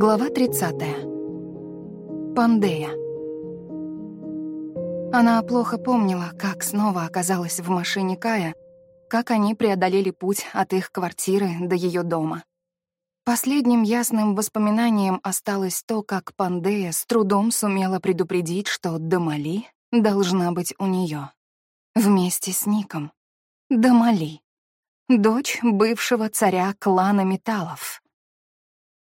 Глава 30. Пандея. Она плохо помнила, как снова оказалась в машине Кая, как они преодолели путь от их квартиры до ее дома. Последним ясным воспоминанием осталось то, как Пандея с трудом сумела предупредить, что Дамали должна быть у нее Вместе с Ником. Дамали. Дочь бывшего царя клана металлов.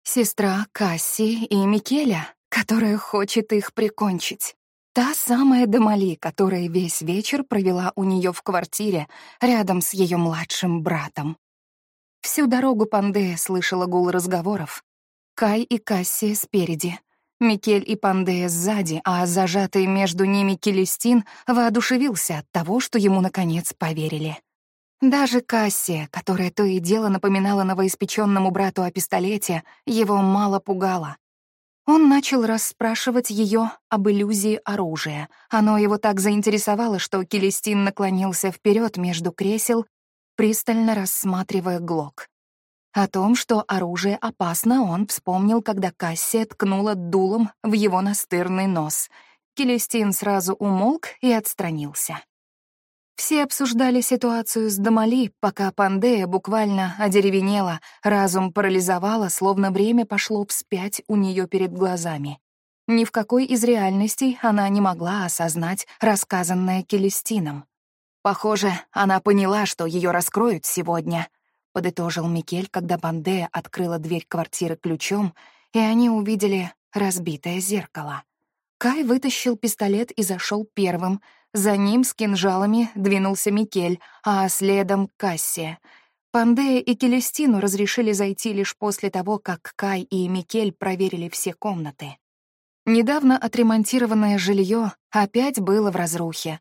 Сестра Касси и Микеля, которая хочет их прикончить. Та самая Дамали, которая весь вечер провела у нее в квартире рядом с ее младшим братом. Всю дорогу Пандея слышала гул разговоров. Кай и Касси спереди, Микель и Пандея сзади, а зажатый между ними Келестин воодушевился от того, что ему, наконец, поверили. Даже Кассия, которая то и дело напоминала новоиспеченному брату о пистолете, его мало пугала. Он начал расспрашивать ее об иллюзии оружия. Оно его так заинтересовало, что Келестин наклонился вперед между кресел, пристально рассматривая глок. О том, что оружие опасно, он вспомнил, когда Кассия ткнула дулом в его настырный нос. Келестин сразу умолк и отстранился. Все обсуждали ситуацию с Дамали, пока Пандея буквально одеревенела, разум парализовала, словно время пошло вспять у нее перед глазами. Ни в какой из реальностей она не могла осознать рассказанное Келестином. Похоже, она поняла, что ее раскроют сегодня, подытожил Микель, когда Пандея открыла дверь квартиры ключом, и они увидели разбитое зеркало. Кай вытащил пистолет и зашел первым, за ним с кинжалами двинулся Микель, а следом — Кассия. Пандея и Келестину разрешили зайти лишь после того, как Кай и Микель проверили все комнаты. Недавно отремонтированное жилье опять было в разрухе.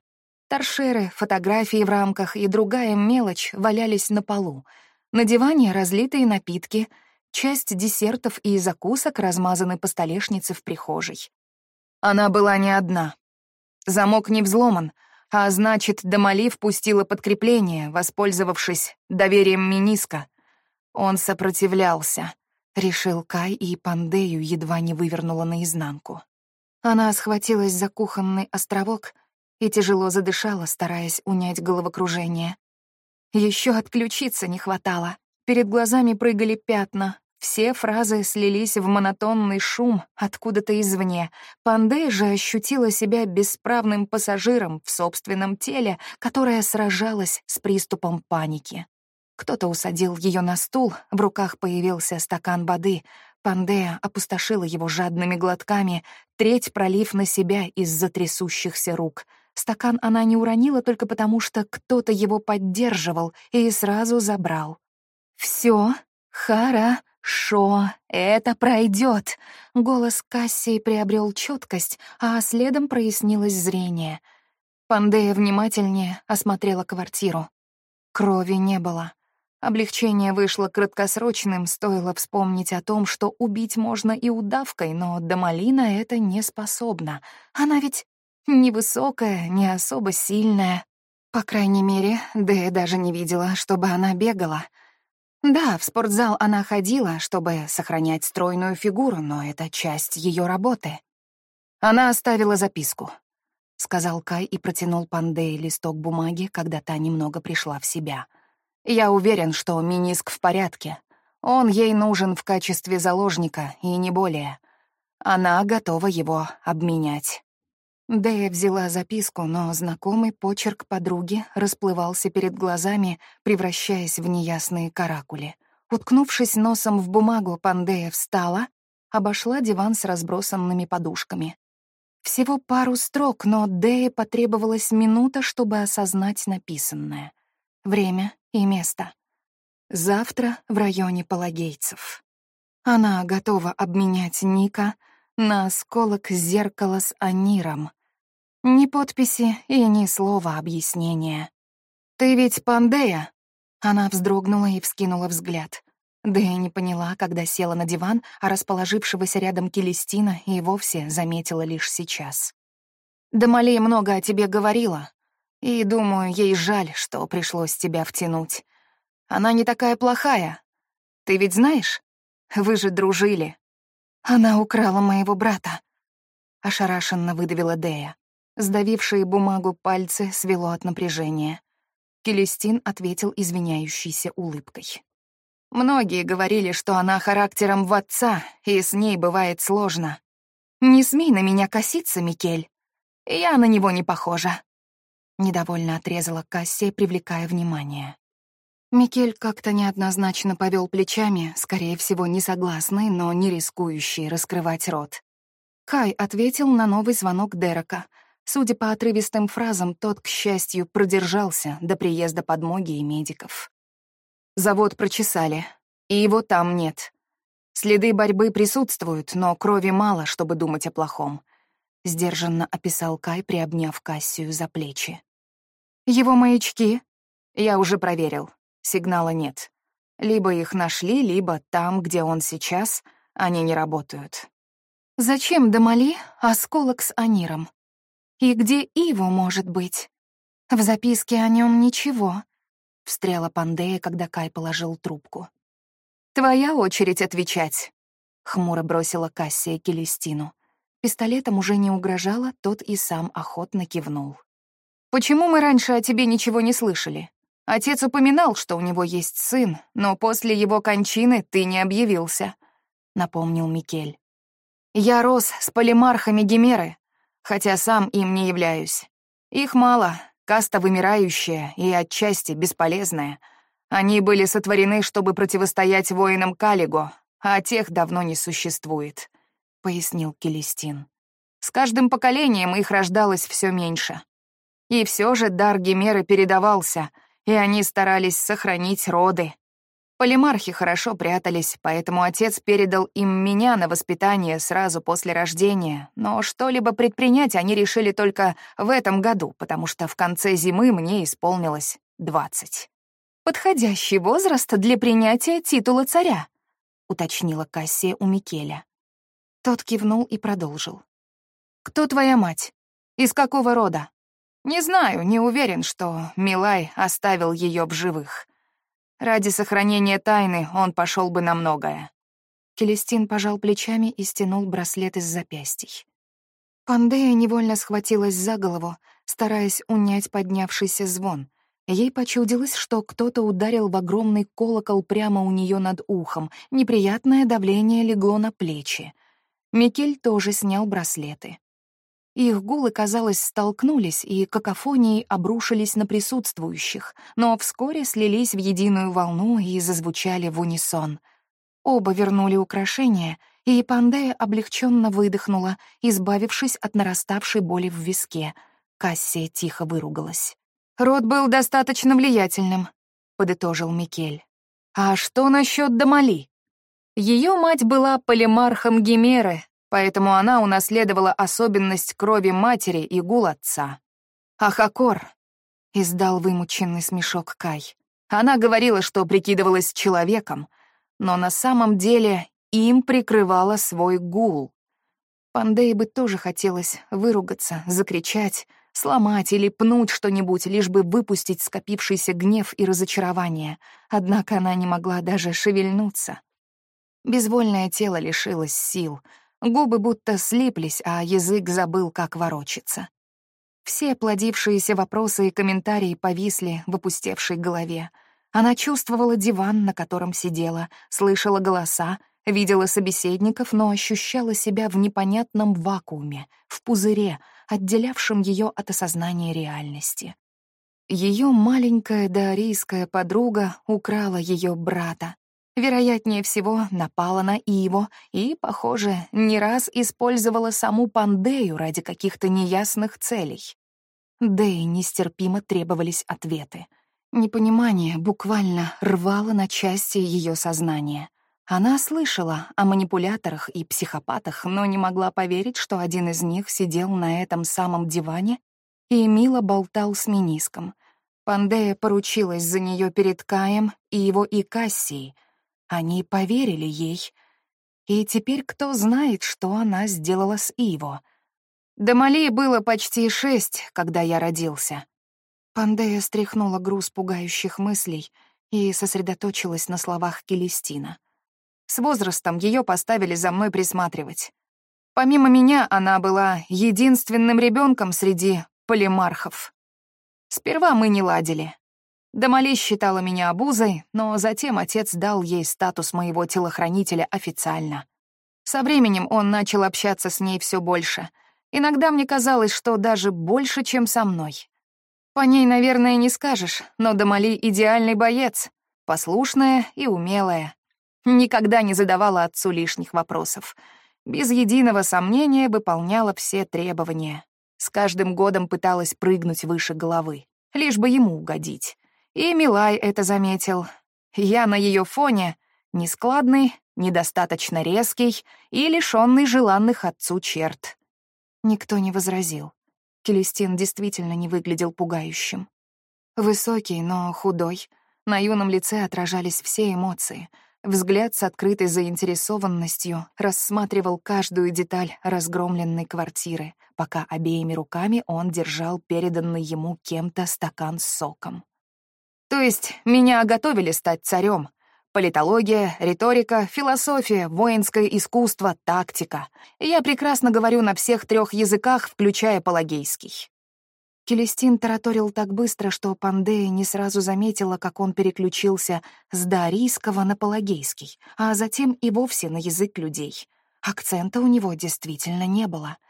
Торшеры, фотографии в рамках и другая мелочь валялись на полу. На диване разлитые напитки, часть десертов и закусок размазаны по столешнице в прихожей. Она была не одна. Замок не взломан, а значит, Дамали впустила подкрепление, воспользовавшись доверием Миниска. Он сопротивлялся, решил Кай, и Пандею едва не вывернула наизнанку. Она схватилась за кухонный островок и тяжело задышала, стараясь унять головокружение. Еще отключиться не хватало. Перед глазами прыгали пятна, все фразы слились в монотонный шум откуда-то извне. Пандей же ощутила себя бесправным пассажиром в собственном теле, которое сражалось с приступом паники. Кто-то усадил ее на стул, в руках появился стакан воды. Пандея опустошила его жадными глотками, треть пролив на себя из-за трясущихся рук. Стакан она не уронила только потому, что кто-то его поддерживал и сразу забрал. Все, Хара, «Шо, это пройдет!» Голос Кассии приобрел четкость, а следом прояснилось зрение. Пандея внимательнее осмотрела квартиру. Крови не было. Облегчение вышло краткосрочным, стоило вспомнить о том, что убить можно и удавкой, но Дамалина это не способна. Она ведь невысокая, не особо сильная. По крайней мере, Дэя даже не видела, чтобы она бегала — да, в спортзал она ходила, чтобы сохранять стройную фигуру, но это часть ее работы. Она оставила записку, — сказал Кай и протянул Пандее листок бумаги, когда та немного пришла в себя. «Я уверен, что Миниск в порядке. Он ей нужен в качестве заложника, и не более. Она готова его обменять». Дэя взяла записку, но знакомый почерк подруги расплывался перед глазами, превращаясь в неясные каракули. Уткнувшись носом в бумагу, Пандея встала, обошла диван с разбросанными подушками. Всего пару строк, но Дэе потребовалась минута, чтобы осознать написанное. Время и место. Завтра в районе Палагейцев. Она готова обменять Ника — на осколок зеркала с аниром. Ни подписи и ни слова объяснения. «Ты ведь Пандея?» Она вздрогнула и вскинула взгляд. Дэя не поняла, когда села на диван, а расположившегося рядом Келестина и вовсе заметила лишь сейчас. «Дамалей много о тебе говорила, и, думаю, ей жаль, что пришлось тебя втянуть. Она не такая плохая. Ты ведь знаешь? Вы же дружили. Она украла моего брата. Ошарашенно выдавила Дея. Сдавившие бумагу пальцы свело от напряжения. Келестин ответил извиняющейся улыбкой. Многие говорили, что она характером в отца, и с ней бывает сложно. Не смей на меня коситься, Микель. Я на него не похожа. Недовольно отрезала Кассия, привлекая внимание. Микель как-то неоднозначно повел плечами, скорее всего, не согласный, но не рискующий раскрывать рот. Кай ответил на новый звонок Дерека — Судя по отрывистым фразам, тот, к счастью, продержался до приезда подмоги и медиков. Завод прочесали, и его там нет. Следы борьбы присутствуют, но крови мало, чтобы думать о плохом. Сдержанно описал Кай, приобняв Кассию за плечи. Его маячки? Я уже проверил. Сигнала нет. Либо их нашли, либо там, где он сейчас, они не работают. Зачем Дамали осколок с аниром? И где Иво может быть? В записке о нем ничего. Встряла Пандея, когда Кай положил трубку. «Твоя очередь отвечать», — хмуро бросила Кассия Келестину. Пистолетом уже не угрожала, тот и сам охотно кивнул. «Почему мы раньше о тебе ничего не слышали? Отец упоминал, что у него есть сын, но после его кончины ты не объявился», — напомнил Микель. «Я рос с полимархами Гемеры, хотя сам им не являюсь. Их мало, каста вымирающая и отчасти бесполезная. Они были сотворены, чтобы противостоять воинам Калиго, а тех давно не существует», — пояснил Келестин. «С каждым поколением их рождалось все меньше. И все же дар Гемеры передавался, и они старались сохранить роды. Полимархи хорошо прятались, поэтому отец передал им меня на воспитание сразу после рождения, но что-либо предпринять они решили только в этом году, потому что в конце зимы мне исполнилось двадцать. «Подходящий возраст для принятия титула царя», — уточнила Кассия у Микеля. Тот кивнул и продолжил. «Кто твоя мать? Из какого рода?» «Не знаю, не уверен, что Милай оставил ее в живых». Ради сохранения тайны он пошел бы на многое. Келестин пожал плечами и стянул браслет из запястий. Пандея невольно схватилась за голову, стараясь унять поднявшийся звон. Ей почудилось, что кто-то ударил в огромный колокол прямо у нее над ухом. Неприятное давление легло на плечи. Микель тоже снял браслеты. Их гулы, казалось, столкнулись и какофонией обрушились на присутствующих, но вскоре слились в единую волну и зазвучали в унисон. Оба вернули украшения, и Пандея облегченно выдохнула, избавившись от нараставшей боли в виске. Кассия тихо выругалась. «Род был достаточно влиятельным», — подытожил Микель. «А что насчет Дамали?» Ее мать была полимархом Гимеры, поэтому она унаследовала особенность крови матери и гул отца. «Ахакор», — издал вымученный смешок Кай. Она говорила, что прикидывалась человеком, но на самом деле им прикрывала свой гул. Пандее бы тоже хотелось выругаться, закричать, сломать или пнуть что-нибудь, лишь бы выпустить скопившийся гнев и разочарование, однако она не могла даже шевельнуться. Безвольное тело лишилось сил — Губы будто слиплись, а язык забыл, как ворочаться. Все плодившиеся вопросы и комментарии повисли в опустевшей голове. Она чувствовала диван, на котором сидела, слышала голоса, видела собеседников, но ощущала себя в непонятном вакууме, в пузыре, отделявшем ее от осознания реальности. Ее маленькая даорийская подруга украла ее брата, вероятнее всего, напала на Иво и, похоже, не раз использовала саму Пандею ради каких-то неясных целей. Дэй нестерпимо требовались ответы. Непонимание буквально рвало на части ее сознание. Она слышала о манипуляторах и психопатах, но не могла поверить, что один из них сидел на этом самом диване и мило болтал с Миниском. Пандея поручилась за нее перед Каем и его и Кассией, они поверили ей. И теперь кто знает, что она сделала с Иво. Дамали было почти шесть, когда я родился. Пандея стряхнула груз пугающих мыслей и сосредоточилась на словах Келестина. С возрастом ее поставили за мной присматривать. Помимо меня, она была единственным ребенком среди полимархов. Сперва мы не ладили. Дамали считала меня обузой, но затем отец дал ей статус моего телохранителя официально. Со временем он начал общаться с ней все больше. Иногда мне казалось, что даже больше, чем со мной. По ней, наверное, не скажешь, но Дамали — идеальный боец, послушная и умелая. Никогда не задавала отцу лишних вопросов. Без единого сомнения выполняла все требования. С каждым годом пыталась прыгнуть выше головы, лишь бы ему угодить. И Милай это заметил. Я на ее фоне нескладный, недостаточно резкий и лишённый желанных отцу черт. Никто не возразил. Келестин действительно не выглядел пугающим. Высокий, но худой. На юном лице отражались все эмоции. Взгляд с открытой заинтересованностью рассматривал каждую деталь разгромленной квартиры, пока обеими руками он держал переданный ему кем-то стакан с соком. То есть меня готовили стать царем. Политология, риторика, философия, воинское искусство, тактика. Я прекрасно говорю на всех трех языках, включая палагейский. Келестин тараторил так быстро, что Пандея не сразу заметила, как он переключился с дарийского на палагейский, а затем и вовсе на язык людей. Акцента у него действительно не было —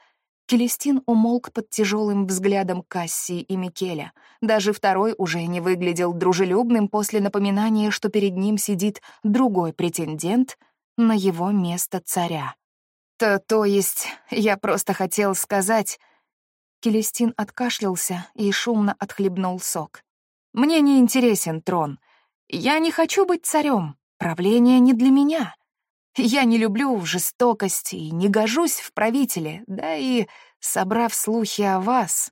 Келестин умолк под тяжелым взглядом Кассии и Микеля. Даже второй уже не выглядел дружелюбным после напоминания, что перед ним сидит другой претендент на его место царя. «То, то есть, я просто хотел сказать...» Келестин откашлялся и шумно отхлебнул сок. «Мне не интересен трон. Я не хочу быть царем. Правление не для меня. Я не люблю жестокости и не гожусь в правителе, да и, собрав слухи о вас,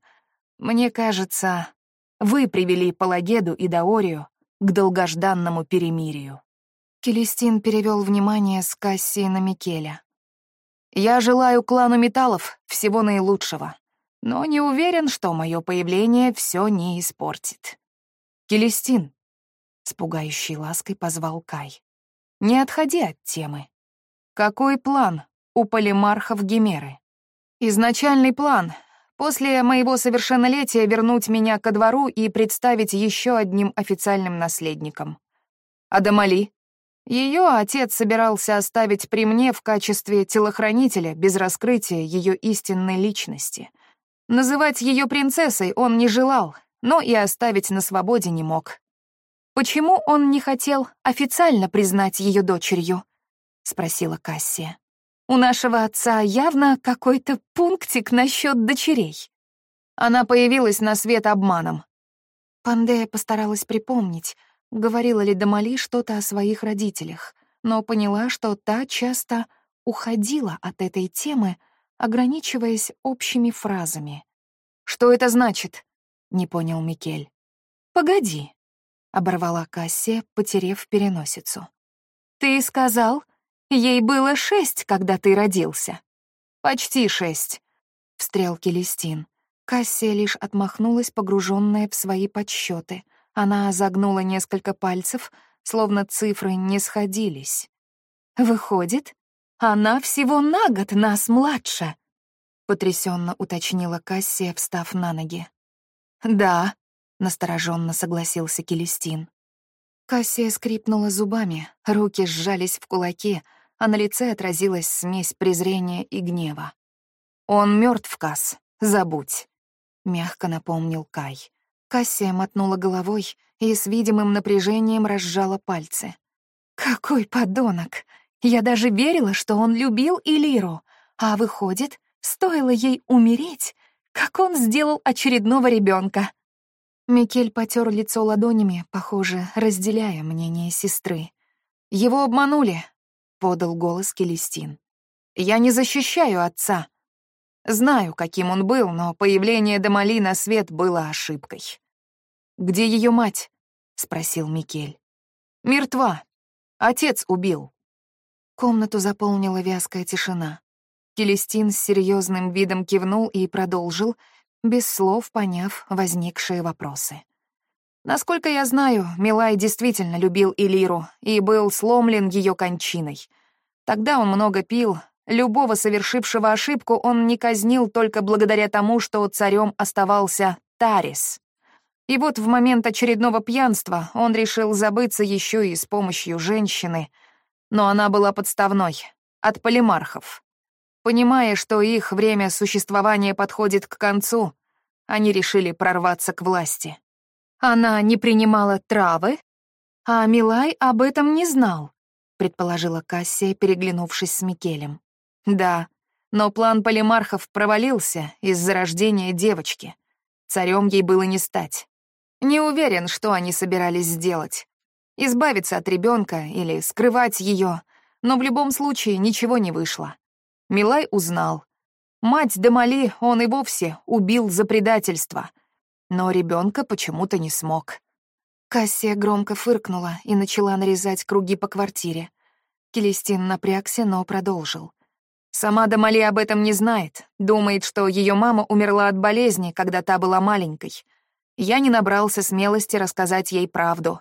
мне кажется, вы привели Палагеду и Даорию к долгожданному перемирию». Келестин перевел внимание с Кассии на Микеля. «Я желаю клану металлов всего наилучшего, но не уверен, что мое появление все не испортит». «Келестин», — с пугающей лаской позвал Кай, — «не отходи от темы. Какой план у полимархов Гимеры? Изначальный план — после моего совершеннолетия вернуть меня ко двору и представить еще одним официальным наследником. Адамали? Ее отец собирался оставить при мне в качестве телохранителя без раскрытия ее истинной личности. Называть ее принцессой он не желал, но и оставить на свободе не мог. Почему он не хотел официально признать ее дочерью? — спросила Кассия. «У нашего отца явно какой-то пунктик насчет дочерей». Она появилась на свет обманом. Пандея постаралась припомнить, говорила ли Дамали что-то о своих родителях, но поняла, что та часто уходила от этой темы, ограничиваясь общими фразами. «Что это значит?» — не понял Микель. «Погоди», — оборвала Кассия, потерев переносицу. «Ты сказал, Ей было шесть, когда ты родился». «Почти шесть», — встрял Келестин. Кассия лишь отмахнулась, погруженная в свои подсчеты. Она загнула несколько пальцев, словно цифры не сходились. «Выходит, она всего на год нас младше», — потрясенно уточнила Кассия, встав на ноги. «Да», — настороженно согласился Келестин. Кассия скрипнула зубами, руки сжались в кулаки, а на лице отразилась смесь презрения и гнева. «Он мертв, Касс, забудь», — мягко напомнил Кай. Кассия мотнула головой и с видимым напряжением разжала пальцы. «Какой подонок! Я даже верила, что он любил Илиру, а выходит, стоило ей умереть, как он сделал очередного ребенка. Микель потер лицо ладонями, похоже, разделяя мнение сестры. Его обманули, подал голос Келестин. «Я не защищаю отца. Знаю, каким он был, но появление Дамали на свет было ошибкой». «Где ее мать?» — спросил Микель. «Мертва. Отец убил». Комнату заполнила вязкая тишина. Келестин с серьезным видом кивнул и продолжил, без слов поняв возникшие вопросы. Насколько я знаю, Милай действительно любил Илиру и был сломлен ее кончиной. Тогда он много пил, любого совершившего ошибку он не казнил только благодаря тому, что царем оставался Тарис. И вот в момент очередного пьянства он решил забыться еще и с помощью женщины, но она была подставной, от полимархов. Понимая, что их время существования подходит к концу, они решили прорваться к власти. Она не принимала травы, а Милай об этом не знал, предположила Кассия, переглянувшись с Микелем. Да, но план полимархов провалился из-за рождения девочки. Царем ей было не стать. Не уверен, что они собирались сделать. Избавиться от ребенка или скрывать ее, но в любом случае ничего не вышло. Милай узнал. Мать Дамали он и вовсе убил за предательство — но ребенка почему-то не смог. Кассия громко фыркнула и начала нарезать круги по квартире. Келестин напрягся, но продолжил. Сама Дамали об этом не знает, думает, что ее мама умерла от болезни, когда та была маленькой. Я не набрался смелости рассказать ей правду.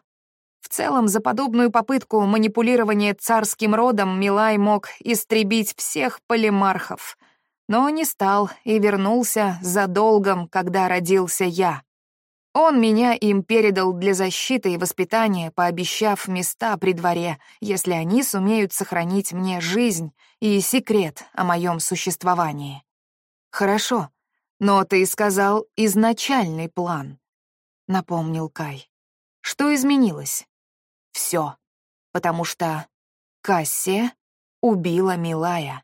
В целом, за подобную попытку манипулирования царским родом Милай мог истребить всех полимархов — но не стал и вернулся за долгом, когда родился я. Он меня им передал для защиты и воспитания, пообещав места при дворе, если они сумеют сохранить мне жизнь и секрет о моем существовании. Хорошо, но ты сказал изначальный план, напомнил Кай. Что изменилось? Все, потому что Кассия убила Милая.